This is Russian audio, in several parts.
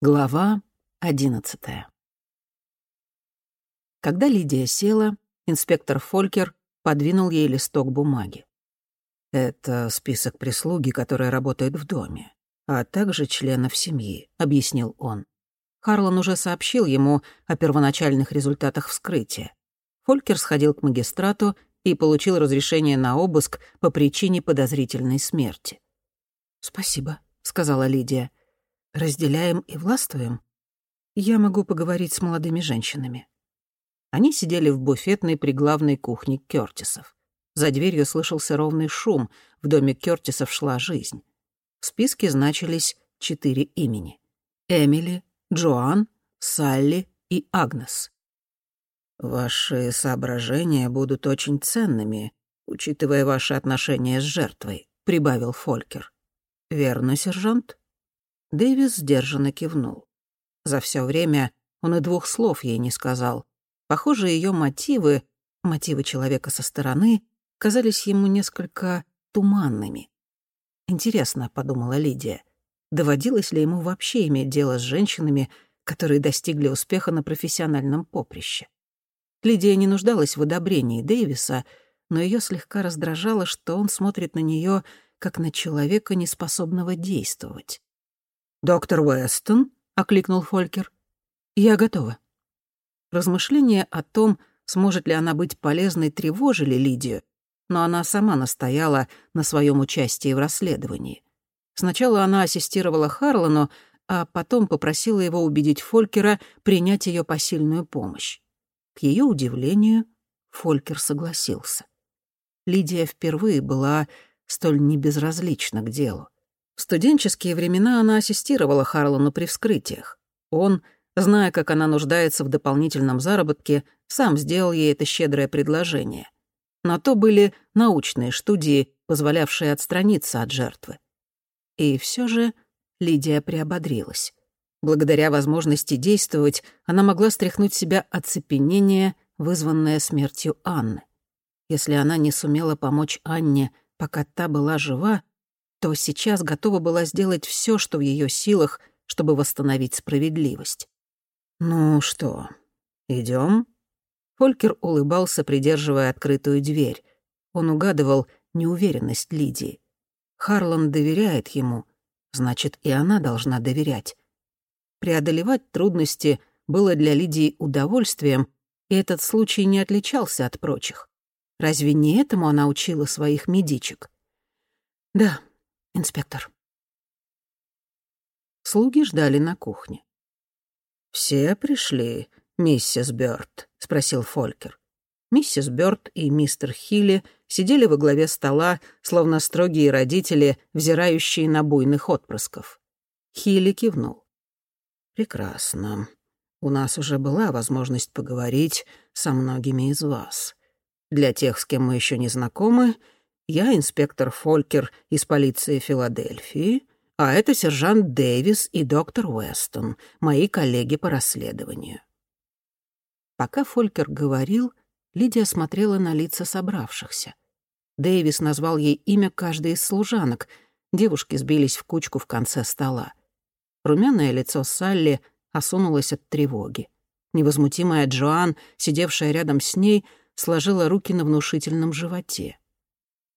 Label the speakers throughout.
Speaker 1: Глава одиннадцатая. Когда Лидия села, инспектор Фолькер подвинул ей листок бумаги. «Это список прислуги, которая работает в доме, а также членов семьи», — объяснил он. Харлан уже сообщил ему о первоначальных результатах вскрытия. Фолькер сходил к магистрату и получил разрешение на обыск по причине подозрительной смерти. «Спасибо», — сказала Лидия разделяем и властвуем, я могу поговорить с молодыми женщинами». Они сидели в буфетной при главной кухне Кёртисов. За дверью слышался ровный шум, в доме Кёртисов шла жизнь. В списке значились четыре имени. Эмили, Джоан, Салли и Агнес. «Ваши соображения будут очень ценными, учитывая ваши отношения с жертвой», — прибавил Фолькер. «Верно, сержант?» Дэвис сдержанно кивнул. За все время он и двух слов ей не сказал. Похоже, ее мотивы, мотивы человека со стороны, казались ему несколько туманными. «Интересно», — подумала Лидия, доводилось ли ему вообще иметь дело с женщинами, которые достигли успеха на профессиональном поприще. Лидия не нуждалась в одобрении Дэвиса, но ее слегка раздражало, что он смотрит на нее как на человека, неспособного действовать. «Доктор Уэстон?» — окликнул Фолькер. «Я готова». Размышления о том, сможет ли она быть полезной, тревожили Лидию, но она сама настояла на своем участии в расследовании. Сначала она ассистировала Харлану, а потом попросила его убедить Фолькера принять ее посильную помощь. К ее удивлению, Фолькер согласился. Лидия впервые была столь небезразлична к делу. В студенческие времена она ассистировала Харлану при вскрытиях. Он, зная, как она нуждается в дополнительном заработке, сам сделал ей это щедрое предложение. На то были научные студии, позволявшие отстраниться от жертвы. И все же Лидия приободрилась. Благодаря возможности действовать, она могла стряхнуть себя оцепенение, вызванное смертью Анны. Если она не сумела помочь Анне, пока та была жива, то сейчас готова была сделать все, что в ее силах, чтобы восстановить справедливость. «Ну что, идем? Фолькер улыбался, придерживая открытую дверь. Он угадывал неуверенность Лидии. Харлан доверяет ему, значит, и она должна доверять. Преодолевать трудности было для Лидии удовольствием, и этот случай не отличался от прочих. Разве не этому она учила своих медичек? Да, инспектор». Слуги ждали на кухне. «Все пришли, миссис Бёрд?» — спросил Фолькер. Миссис Бёрд и мистер Хилли сидели во главе стола, словно строгие родители, взирающие на буйных отпрысков. Хилли кивнул. «Прекрасно. У нас уже была возможность поговорить со многими из вас. Для тех, с кем мы еще не знакомы, я инспектор Фолькер из полиции Филадельфии, а это сержант Дэвис и доктор Уэстон, мои коллеги по расследованию». Пока Фолькер говорил, Лидия смотрела на лица собравшихся. Дэвис назвал ей имя каждой из служанок. Девушки сбились в кучку в конце стола. Румяное лицо Салли осунулось от тревоги. Невозмутимая Джоан, сидевшая рядом с ней, сложила руки на внушительном животе.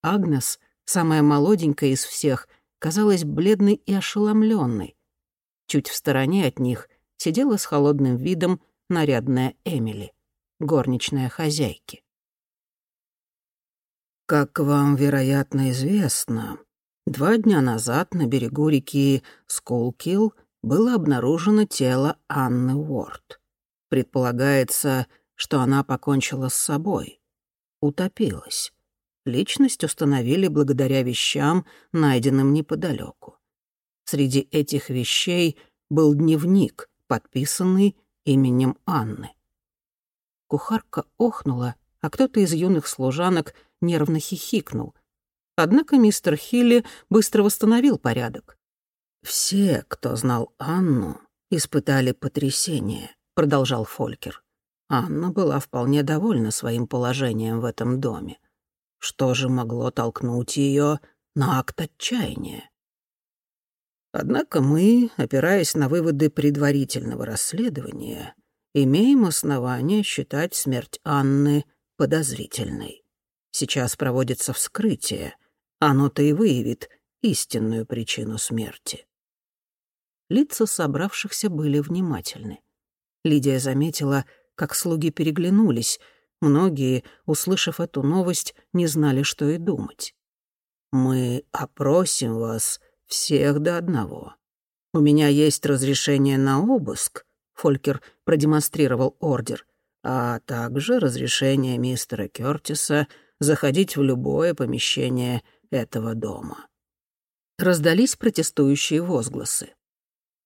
Speaker 1: Агнес, самая молоденькая из всех, казалась бледной и ошеломленной. Чуть в стороне от них сидела с холодным видом нарядная Эмили, горничная хозяйки. «Как вам, вероятно, известно, два дня назад на берегу реки Скулкилл было обнаружено тело Анны Уорд. Предполагается, что она покончила с собой, утопилась. Личность установили благодаря вещам, найденным неподалеку. Среди этих вещей был дневник, подписанный именем Анны. Кухарка охнула, а кто-то из юных служанок нервно хихикнул. Однако мистер Хилли быстро восстановил порядок. «Все, кто знал Анну, испытали потрясение», — продолжал Фолькер. Анна была вполне довольна своим положением в этом доме. Что же могло толкнуть ее на акт отчаяния? Однако мы, опираясь на выводы предварительного расследования, имеем основания считать смерть Анны подозрительной. Сейчас проводится вскрытие. Оно-то и выявит истинную причину смерти. Лица собравшихся были внимательны. Лидия заметила, как слуги переглянулись. Многие, услышав эту новость, не знали, что и думать. «Мы опросим вас всех до одного. У меня есть разрешение на обыск», — Фолькер продемонстрировал ордер, «а также разрешение мистера Кёртиса заходить в любое помещение этого дома». Раздались протестующие возгласы.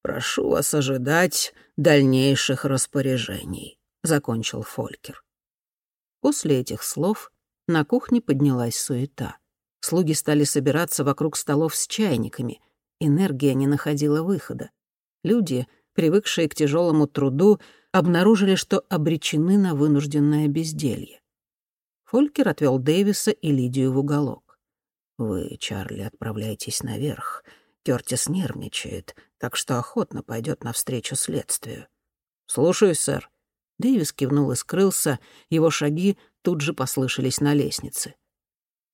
Speaker 1: «Прошу вас ожидать дальнейших распоряжений», — закончил Фолькер. После этих слов на кухне поднялась суета. Слуги стали собираться вокруг столов с чайниками. Энергия не находила выхода. Люди, привыкшие к тяжелому труду, обнаружили, что обречены на вынужденное безделье. Фолькер отвел Дэвиса и Лидию в уголок. «Вы, Чарли, отправляйтесь наверх. Кёртис нервничает, так что охотно пойдет навстречу следствию. «Слушаюсь, сэр». Дэвис кивнул и скрылся, его шаги тут же послышались на лестнице.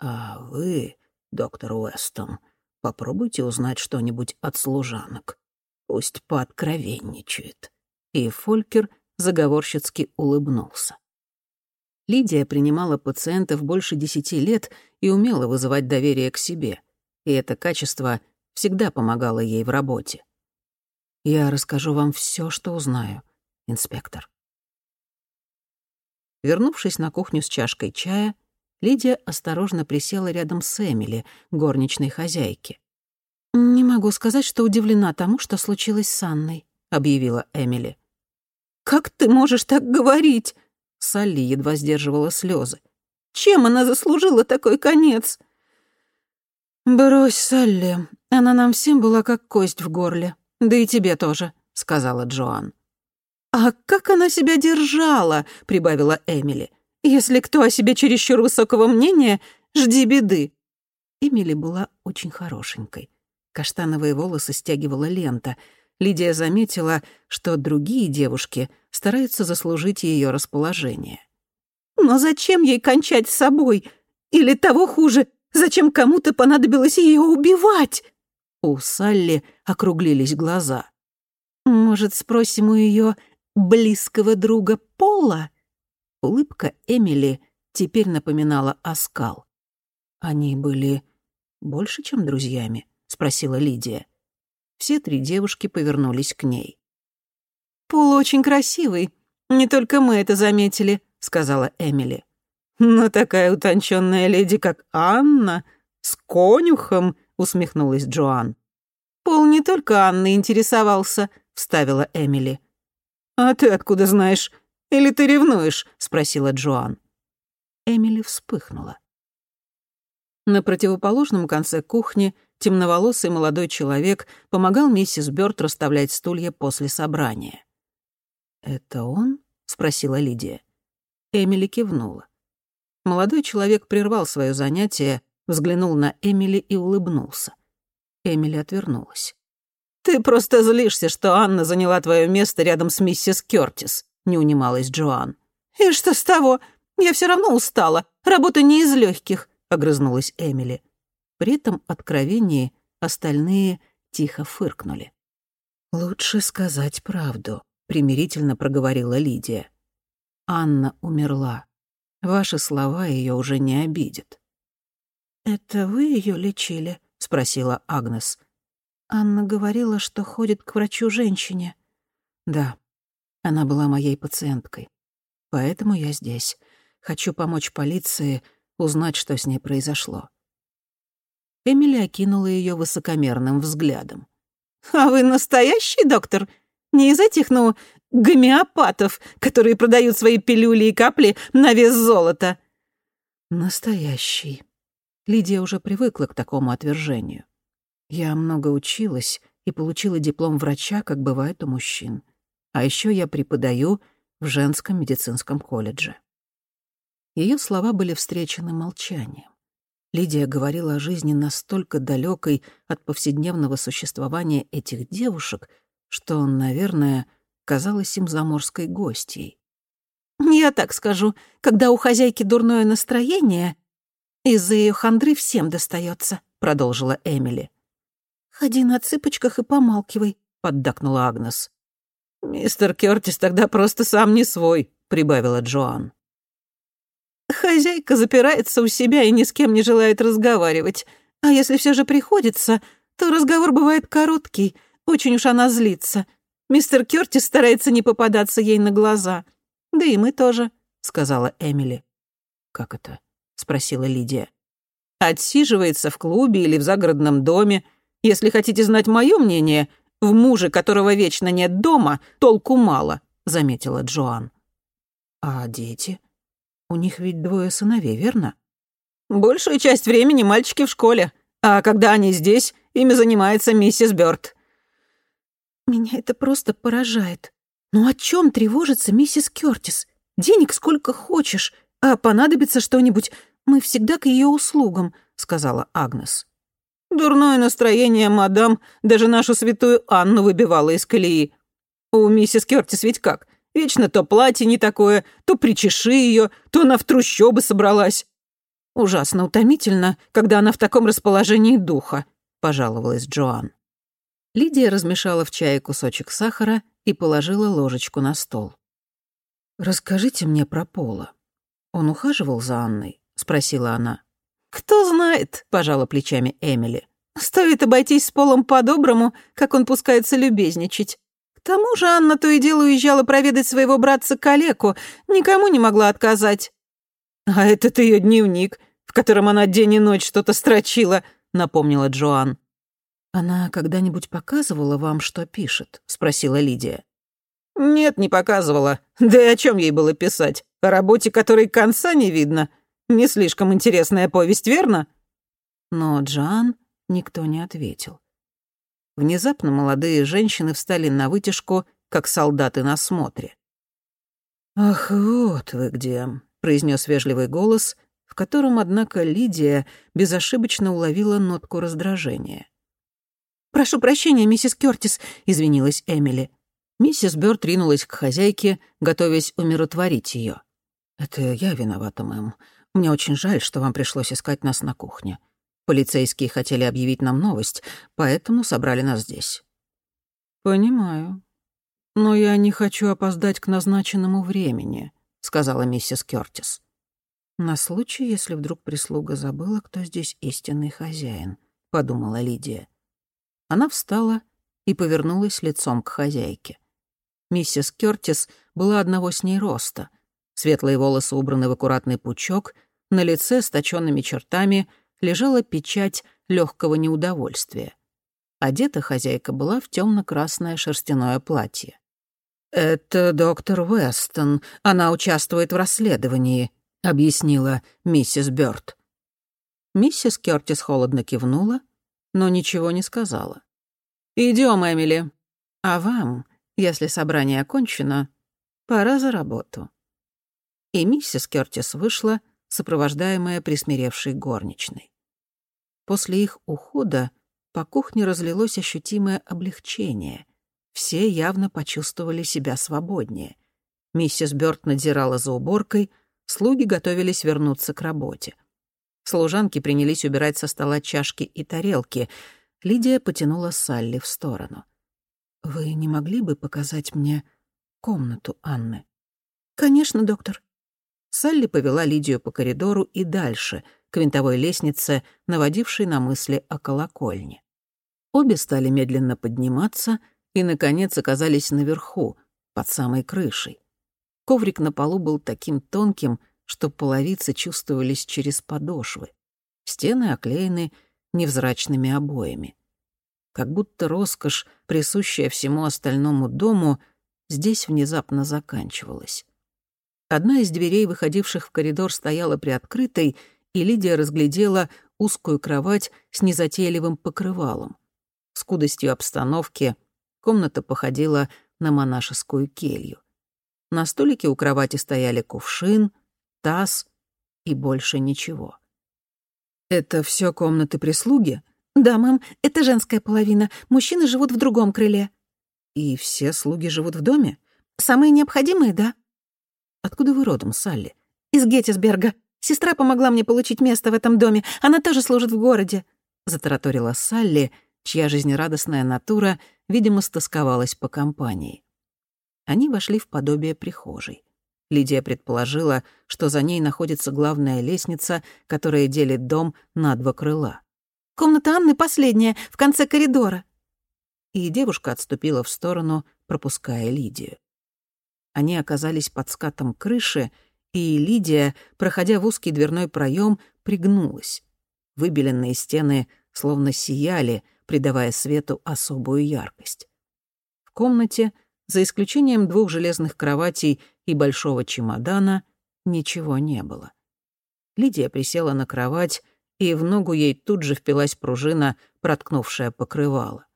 Speaker 1: «А вы, доктор Уэстон, попробуйте узнать что-нибудь от служанок. Пусть пооткровенничает». И Фолькер заговорщицки улыбнулся. Лидия принимала пациентов больше десяти лет и умела вызывать доверие к себе. И это качество — всегда помогала ей в работе. Я расскажу вам все, что узнаю, инспектор. Вернувшись на кухню с чашкой чая, Лидия осторожно присела рядом с Эмили, горничной хозяйки. «Не могу сказать, что удивлена тому, что случилось с Анной», — объявила Эмили. «Как ты можешь так говорить?» Салли едва сдерживала слезы. «Чем она заслужила такой конец?» «Брось, Салли, она нам всем была как кость в горле. Да и тебе тоже», — сказала Джоан. «А как она себя держала?» — прибавила Эмили. «Если кто о себе чересчур высокого мнения, жди беды». Эмили была очень хорошенькой. Каштановые волосы стягивала лента. Лидия заметила, что другие девушки стараются заслужить ее расположение. «Но зачем ей кончать с собой? Или того хуже, Зачем кому-то понадобилось ее убивать?» У Салли округлились глаза. «Может, спросим у ее близкого друга Пола?» Улыбка Эмили теперь напоминала оскал. «Они были больше, чем друзьями?» — спросила Лидия. Все три девушки повернулись к ней. «Пол очень красивый. Не только мы это заметили», — сказала Эмили. «Но такая утонченная леди, как Анна, с конюхом», — усмехнулась Джоан. «Пол не только Анны интересовался», — вставила Эмили. «А ты откуда знаешь? Или ты ревнуешь?» — спросила Джоан. Эмили вспыхнула. На противоположном конце кухни темноволосый молодой человек помогал миссис Бёрд расставлять стулья после собрания. «Это он?» — спросила Лидия. Эмили кивнула. Молодой человек прервал свое занятие, взглянул на Эмили и улыбнулся. Эмили отвернулась. «Ты просто злишься, что Анна заняла твое место рядом с миссис Кёртис», — не унималась Джоан. «И что с того? Я все равно устала. Работа не из легких», — огрызнулась Эмили. При этом откровении остальные тихо фыркнули. «Лучше сказать правду», — примирительно проговорила Лидия. Анна умерла. Ваши слова ее уже не обидят». «Это вы ее лечили?» — спросила Агнес. «Анна говорила, что ходит к врачу-женщине». «Да, она была моей пациенткой. Поэтому я здесь. Хочу помочь полиции узнать, что с ней произошло». Эмили окинула ее высокомерным взглядом. «А вы настоящий доктор? Не из этих, ну, гомеопатов, которые продают свои пилюли и капли на вес золота. Настоящий. Лидия уже привыкла к такому отвержению. Я много училась и получила диплом врача, как бывает у мужчин. А еще я преподаю в женском медицинском колледже. Ее слова были встречены молчанием. Лидия говорила о жизни настолько далекой от повседневного существования этих девушек, что наверное, казалась им заморской гостьей.
Speaker 2: «Я так скажу, когда у хозяйки дурное настроение, из-за ее хандры всем достается, продолжила Эмили. «Ходи на цыпочках и помалкивай», — поддакнула Агнес.
Speaker 1: «Мистер Кёртис тогда просто сам не свой», — прибавила Джоан.
Speaker 2: Хозяйка запирается у себя и ни с кем не желает разговаривать. А если все же приходится, то разговор бывает короткий. Очень уж она злится. Мистер Кёртис старается не попадаться ей на глаза. Да и мы тоже, — сказала Эмили.
Speaker 1: «Как это?» — спросила Лидия.
Speaker 2: «Отсиживается в клубе или в загородном доме. Если хотите знать мое мнение, в муже, которого вечно нет дома, толку мало», — заметила Джоан.
Speaker 1: «А дети?» У них ведь двое сыновей, верно?
Speaker 2: Большую часть времени мальчики в школе, а когда они здесь, ими занимается миссис Бёрд. Меня это просто поражает. Ну о чем тревожится миссис Кёртис? Денег сколько хочешь, а понадобится что-нибудь, мы всегда к ее услугам, сказала Агнес. Дурное настроение, мадам, даже нашу святую Анну выбивала из колеи. У миссис Кёртис ведь как? Вечно то платье не такое, то причеши ее, то она в трущобы собралась. Ужасно утомительно, когда она в таком расположении духа», — пожаловалась Джоан.
Speaker 1: Лидия размешала в чае кусочек сахара и положила ложечку на стол. «Расскажите мне про Пола. Он ухаживал за Анной?» — спросила она.
Speaker 2: «Кто знает», — пожала плечами Эмили. «Стоит обойтись с Полом по-доброму, как он пускается любезничать. К тому же Анна то и дело уезжала проведать своего братца-калеку, никому не могла отказать. «А этот ее дневник, в котором она день и ночь что-то строчила», — напомнила Джоан.
Speaker 1: «Она когда-нибудь показывала вам, что пишет?» — спросила Лидия.
Speaker 2: «Нет, не показывала. Да и о чем ей было писать? О работе, которой конца не видно. Не слишком интересная повесть, верно?»
Speaker 1: Но Джоан никто не ответил. Внезапно молодые женщины встали на вытяжку, как солдаты на смотре. «Ах, вот вы где», — произнес вежливый голос, в котором, однако, Лидия безошибочно уловила нотку раздражения.
Speaker 2: «Прошу прощения, миссис Кёртис», — извинилась Эмили.
Speaker 1: Миссис Бёрд ринулась к хозяйке, готовясь умиротворить ее. «Это я виновата, мэм. Мне очень жаль, что вам пришлось искать нас на кухне. Полицейские хотели объявить нам новость, поэтому собрали нас здесь». «Понимаю. Но я не хочу опоздать к назначенному времени», — сказала миссис Кёртис. «На случай, если вдруг прислуга забыла, кто здесь истинный хозяин», — подумала Лидия. Она встала и повернулась лицом к хозяйке. Миссис Кёртис была одного с ней роста. Светлые волосы убраны в аккуратный пучок, на лице с точёнными чертами — лежала печать легкого неудовольствия. Одета хозяйка была в темно-красное шерстяное платье. «Это доктор Уэстон. Она участвует в расследовании», — объяснила миссис Бёрд. Миссис Кёртис холодно кивнула, но ничего не сказала. «Идём, Эмили. А вам, если собрание окончено, пора за работу». И миссис Кёртис вышла, сопровождаемая присмиревшей горничной. После их ухода по кухне разлилось ощутимое облегчение. Все явно почувствовали себя свободнее. Миссис Бёрд надзирала за уборкой, слуги готовились вернуться к работе. Служанки принялись убирать со стола чашки и тарелки. Лидия потянула Салли в сторону. «Вы не могли бы показать мне комнату Анны?»
Speaker 2: «Конечно, доктор».
Speaker 1: Салли повела Лидию по коридору и дальше — к винтовой лестнице, наводившей на мысли о колокольне. Обе стали медленно подниматься и, наконец, оказались наверху, под самой крышей. Коврик на полу был таким тонким, что половицы чувствовались через подошвы. Стены оклеены невзрачными обоями. Как будто роскошь, присущая всему остальному дому, здесь внезапно заканчивалась. Одна из дверей, выходивших в коридор, стояла приоткрытой, и Лидия разглядела узкую кровать с незатейливым покрывалом. Скудостью обстановки комната походила на монашескую келью. На столике у кровати стояли кувшин, таз и больше ничего. «Это все комнаты прислуги?»
Speaker 2: «Да, мэм, это женская половина. Мужчины живут в другом крыле».
Speaker 1: «И все слуги живут в доме?»
Speaker 2: «Самые необходимые, да».
Speaker 1: «Откуда вы родом, Салли?»
Speaker 2: «Из Геттисберга. Сестра помогла мне получить место в этом доме. Она тоже служит в городе», — затараторила Салли, чья жизнерадостная натура, видимо, стосковалась по компании. Они вошли в подобие прихожей. Лидия предположила, что за ней находится главная лестница, которая делит дом на два крыла. «Комната Анны последняя, в конце коридора».
Speaker 1: И девушка отступила в сторону, пропуская Лидию. Они оказались под скатом крыши, и Лидия, проходя в узкий дверной проем, пригнулась. Выбеленные стены словно сияли, придавая свету особую яркость. В комнате за исключением двух железных кроватей и большого чемодана, ничего не было. Лидия присела на кровать, и в ногу ей тут же впилась пружина, проткнувшая покрывало.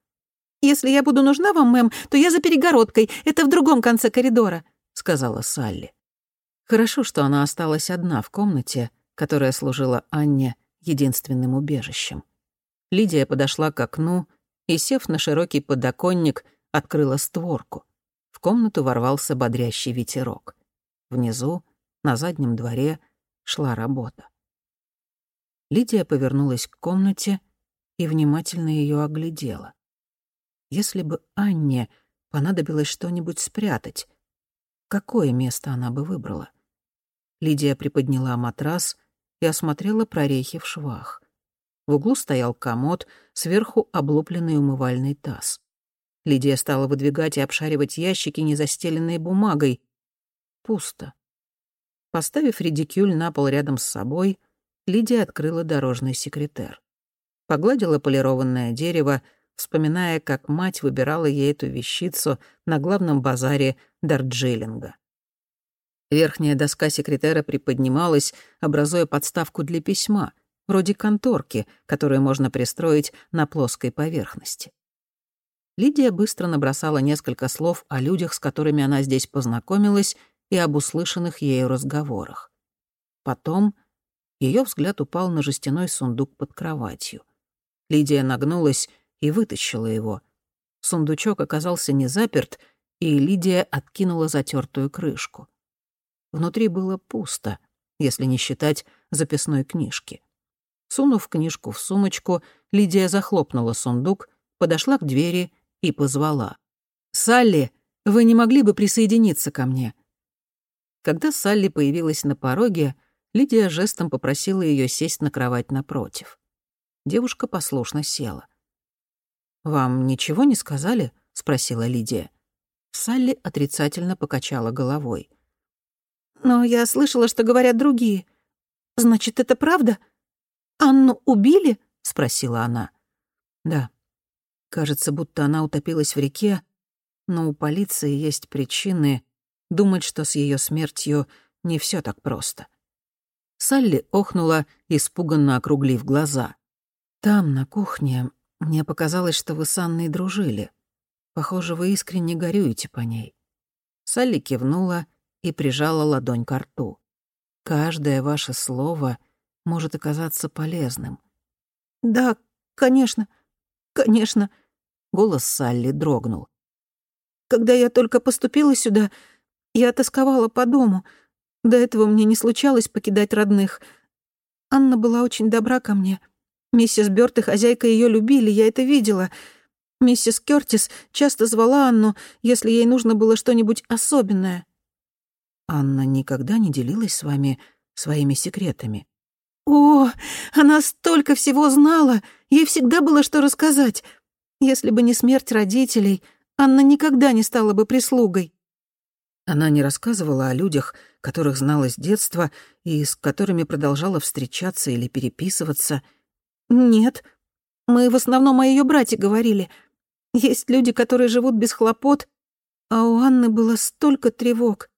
Speaker 2: «Если я буду нужна вам, мэм, то я за перегородкой, это в другом конце коридора», — сказала Салли.
Speaker 1: Хорошо, что она осталась одна в комнате, которая служила Анне единственным убежищем. Лидия подошла к окну и, сев на широкий подоконник, открыла створку. В комнату ворвался бодрящий ветерок. Внизу, на заднем дворе, шла работа. Лидия повернулась к комнате и внимательно ее оглядела. Если бы Анне понадобилось что-нибудь спрятать, какое место она бы выбрала? Лидия приподняла матрас и осмотрела прорехи в швах. В углу стоял комод, сверху облупленный умывальный таз. Лидия стала выдвигать и обшаривать ящики, не застеленные бумагой. Пусто. Поставив редикюль на пол рядом с собой, Лидия открыла дорожный секретер. Погладила полированное дерево, вспоминая, как мать выбирала ей эту вещицу на главном базаре Дарджилинга. Верхняя доска секретера приподнималась, образуя подставку для письма, вроде конторки, которую можно пристроить на плоской поверхности. Лидия быстро набросала несколько слов о людях, с которыми она здесь познакомилась, и об услышанных ею разговорах. Потом ее взгляд упал на жестяной сундук под кроватью. Лидия нагнулась и вытащила его. Сундучок оказался не заперт, и Лидия откинула затертую крышку. Внутри было пусто, если не считать записной книжки. Сунув книжку в сумочку, Лидия захлопнула сундук, подошла к двери и позвала. «Салли, вы не могли бы присоединиться ко мне?» Когда Салли появилась на пороге, Лидия жестом попросила ее сесть на кровать напротив. Девушка послушно села. «Вам ничего не сказали?» — спросила Лидия. Салли отрицательно покачала головой.
Speaker 2: «Но я слышала, что говорят другие. Значит, это правда? Анну убили?» — спросила она.
Speaker 1: «Да. Кажется, будто она утопилась в реке, но у полиции есть причины думать, что с ее смертью не все так просто. Салли охнула, испуганно округлив глаза. «Там, на кухне, мне показалось, что вы с Анной дружили. Похоже, вы искренне горюете по ней». Салли кивнула и прижала ладонь к рту. «Каждое ваше слово может оказаться полезным».
Speaker 2: «Да, конечно, конечно»,
Speaker 1: Голос Салли дрогнул.
Speaker 2: «Когда я только поступила сюда, я тосковала по дому. До этого мне не случалось покидать родных. Анна была очень добра ко мне. Миссис Бёрд и хозяйка ее любили, я это видела. Миссис Кёртис часто звала Анну, если ей нужно было что-нибудь особенное».
Speaker 1: «Анна никогда не делилась с вами своими секретами?»
Speaker 2: «О, она столько всего знала! Ей всегда было что рассказать. Если бы не смерть родителей, Анна никогда не стала бы прислугой.
Speaker 1: Она не рассказывала о людях, которых знала с детства и с которыми продолжала встречаться или переписываться.
Speaker 2: Нет, мы в основном о ее брате говорили. Есть люди, которые живут без хлопот, а у Анны было столько тревог.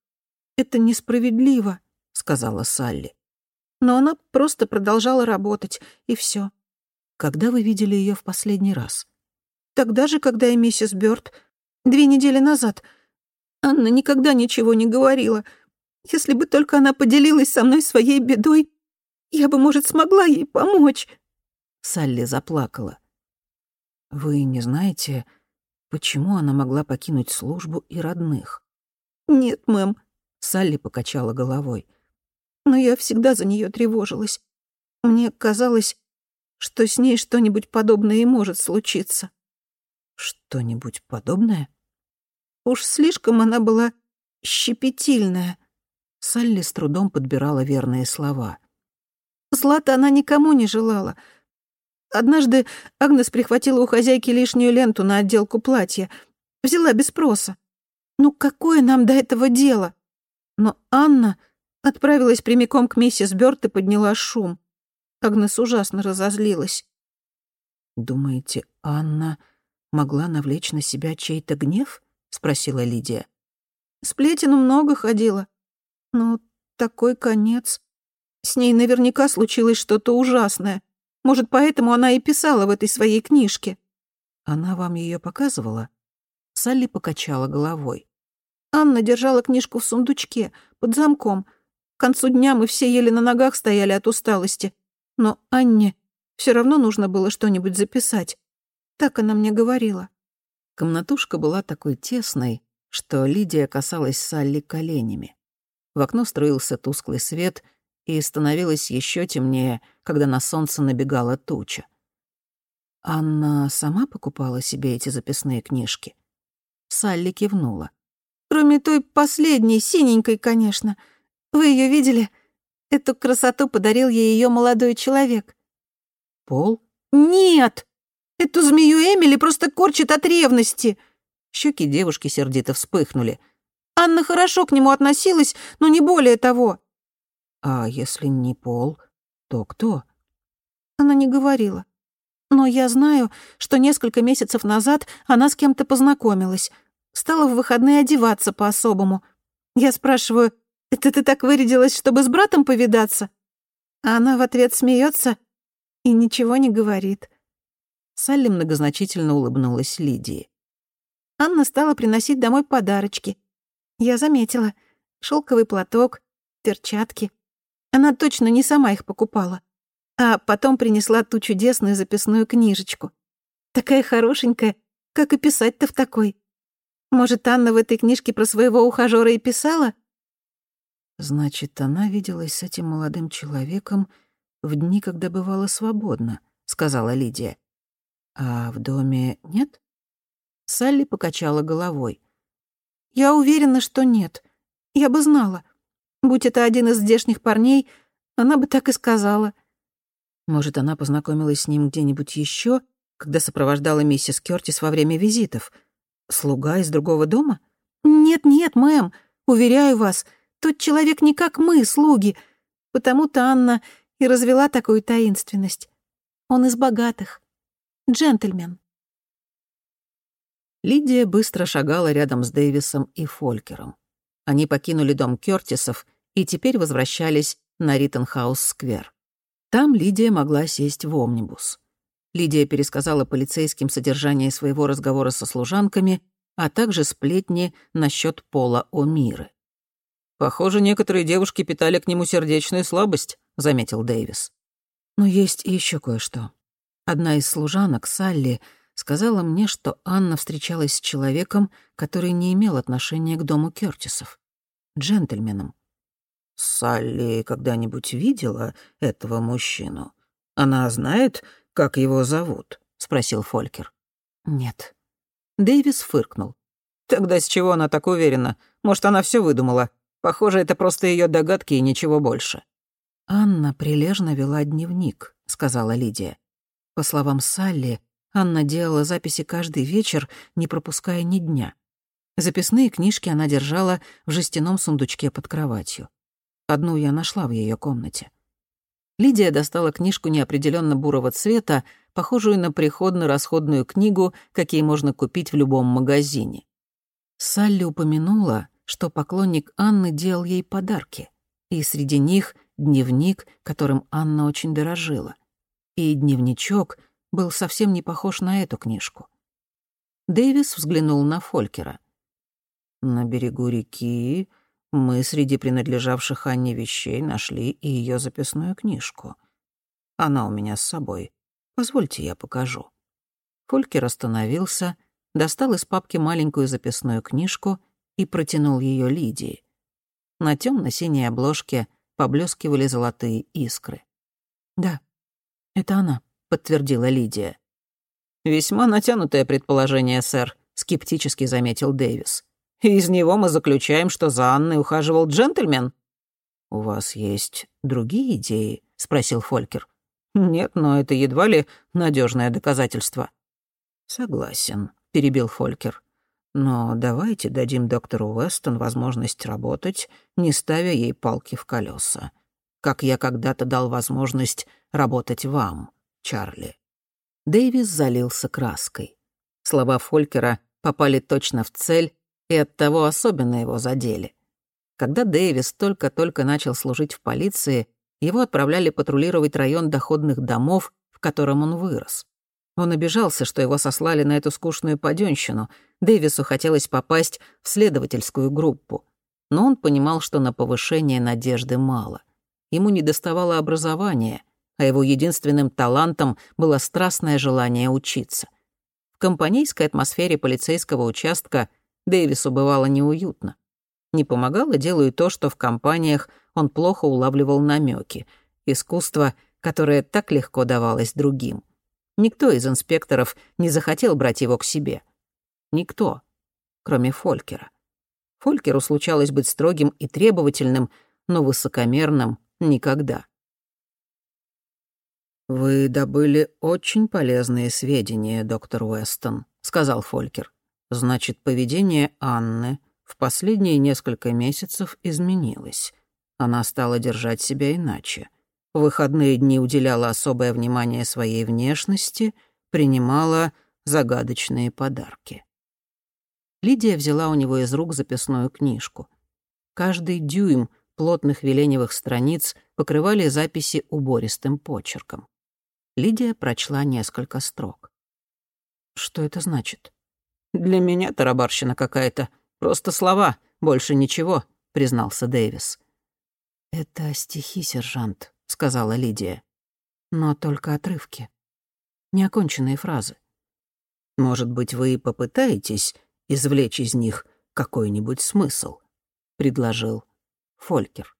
Speaker 2: Это несправедливо, сказала Салли. Но она просто продолжала работать, и все.
Speaker 1: Когда вы видели ее в последний раз?
Speaker 2: Тогда же, когда и миссис Бёрд. Две недели назад. Анна никогда ничего не говорила. Если бы только она поделилась со мной своей бедой, Я бы, может, смогла ей помочь».
Speaker 1: Салли заплакала. «Вы не знаете, почему она могла покинуть службу и родных?»
Speaker 2: «Нет, мэм», —
Speaker 1: Салли покачала головой.
Speaker 2: «Но я всегда за нее тревожилась. Мне казалось, что с ней что-нибудь подобное и может случиться».
Speaker 1: «Что-нибудь подобное?»
Speaker 2: Уж слишком она была щепетильная.
Speaker 1: Салли с трудом подбирала верные слова.
Speaker 2: Злата она никому не желала. Однажды Агнес прихватила у хозяйки лишнюю ленту на отделку платья. Взяла без спроса. Ну какое нам до этого дело? Но Анна отправилась прямиком к миссис Бёрд и подняла шум. Агнес ужасно разозлилась.
Speaker 1: «Думаете, Анна могла навлечь на себя чей-то гнев?» — спросила Лидия.
Speaker 2: «Сплетен много ходила. Но такой конец. С ней наверняка случилось что-то ужасное. Может, поэтому она и писала в этой своей книжке».
Speaker 1: «Она вам ее показывала?» Салли покачала головой.
Speaker 2: Анна держала книжку в сундучке, под замком. К концу дня мы все еле на ногах стояли от усталости. Но Анне все равно нужно было что-нибудь записать. Так она мне говорила.
Speaker 1: Комнатушка была такой тесной, что Лидия касалась Салли коленями. В окно струился тусклый свет, и становилось еще темнее, когда на солнце набегала туча. Анна сама покупала себе эти записные книжки. Салли кивнула.
Speaker 2: «Кроме той последней, синенькой, конечно. Вы ее видели? Эту красоту подарил ей ее молодой человек».
Speaker 1: «Пол?»
Speaker 2: «Нет!» Эту змею Эмили просто корчит от ревности».
Speaker 1: Щеки девушки сердито вспыхнули.
Speaker 2: Анна хорошо к нему относилась, но не более того.
Speaker 1: А если не Пол, то кто?
Speaker 2: Она не говорила. Но я знаю, что несколько месяцев назад она с кем-то познакомилась. Стала в выходные одеваться по-особому. Я спрашиваю, это ты так вырядилась, чтобы с братом повидаться? А она в ответ смеется и ничего не говорит.
Speaker 1: Салли многозначительно улыбнулась Лидии.
Speaker 2: Анна стала приносить домой подарочки. Я заметила. шелковый платок, перчатки. Она точно не сама их покупала. А потом принесла ту чудесную записную книжечку. Такая хорошенькая, как и писать-то в такой. Может, Анна в этой книжке про своего ухажёра и писала?
Speaker 1: Значит, она виделась с этим молодым человеком в дни, когда бывала свободна, сказала Лидия. «А в доме нет?» Салли покачала головой.
Speaker 2: «Я уверена, что нет. Я бы знала. Будь это один из здешних парней, она бы так и сказала».
Speaker 1: Может, она познакомилась с ним где-нибудь еще, когда сопровождала миссис Кёртис во время визитов? Слуга из другого дома?
Speaker 2: «Нет-нет, мэм, уверяю вас, тот человек не как мы, слуги. Потому-то Анна и развела такую таинственность. Он из богатых джентльмен».
Speaker 1: Лидия быстро шагала рядом с Дэвисом и Фолькером. Они покинули дом Кёртисов и теперь возвращались на Риттенхаус-сквер. Там Лидия могла сесть в омнибус. Лидия пересказала полицейским содержание своего разговора со служанками, а также сплетни насчет Пола О'Миры. «Похоже, некоторые девушки питали к нему сердечную слабость», — заметил Дэвис. «Но есть еще кое-что. Одна из служанок, Салли, сказала мне, что Анна встречалась с человеком, который не имел отношения к дому Кёртисов. Джентльменом. «Салли когда-нибудь видела этого мужчину? Она знает, как его зовут?» — спросил Фолькер. «Нет». Дэвис фыркнул. «Тогда с чего она так уверена? Может, она все выдумала? Похоже, это просто ее догадки и ничего больше». «Анна прилежно вела дневник», — сказала Лидия. По словам Салли, Анна делала записи каждый вечер, не пропуская ни дня. Записные книжки она держала в жестяном сундучке под кроватью. Одну я нашла в ее комнате. Лидия достала книжку неопределенно бурого цвета, похожую на приходно-расходную книгу, какие можно купить в любом магазине. Салли упомянула, что поклонник Анны делал ей подарки, и среди них дневник, которым Анна очень дорожила и дневничок был совсем не похож на эту книжку. Дэвис взглянул на Фолькера. «На берегу реки Мы среди принадлежавших Анне вещей нашли и ее записную книжку. Она у меня с собой. Позвольте, я покажу». Фолькер остановился, достал из папки маленькую записную книжку и протянул ее Лидии. На темно синей обложке поблескивали золотые искры.
Speaker 2: «Да, это она», — подтвердила Лидия.
Speaker 1: «Весьма натянутое предположение, сэр», — скептически заметил Дэвис. «Из него мы заключаем, что за Анной ухаживал джентльмен». «У вас есть другие идеи?» — спросил Фолькер. «Нет, но это едва ли надежное доказательство». «Согласен», — перебил Фолькер. «Но давайте дадим доктору Уэстон возможность работать, не ставя ей палки в колеса. Как я когда-то дал возможность работать вам, Чарли». Дэвис залился краской. Слова Фолькера попали точно в цель и оттого особенно его задели. Когда Дэвис только-только начал служить в полиции, его отправляли патрулировать район доходных домов, в котором он вырос. Он обижался, что его сослали на эту скучную паденщину. Дэвису хотелось попасть в следовательскую группу. Но он понимал, что на повышение надежды мало. Ему недоставало образования, а его единственным талантом было страстное желание учиться. В компанейской атмосфере полицейского участка Дэвису бывало неуютно. Не помогало делу и то, что в компаниях он плохо улавливал намеки, искусство, которое так легко давалось другим. Никто из инспекторов не захотел брать его к себе. Никто, кроме Фолькера. Фолькеру случалось быть строгим и требовательным, но высокомерным никогда. «Вы добыли очень полезные сведения, доктор Уэстон», — сказал Фолькер. «Значит, поведение Анны в последние несколько месяцев изменилось. Она стала держать себя иначе. В выходные дни уделяла особое внимание своей внешности, принимала загадочные подарки. Лидия взяла у него из рук записную книжку. Каждый дюйм плотных веленевых страниц покрывали записи убористым почерком. Лидия прочла несколько строк. «Что это значит?» «Для меня тарабарщина какая-то. Просто слова, больше ничего», — признался Дэвис.
Speaker 2: «Это стихи, сержант», — сказала Лидия. «Но только отрывки. Неоконченные фразы».
Speaker 1: «Может быть, вы попытаетесь извлечь из них какой-нибудь смысл?» — предложил Фолькер.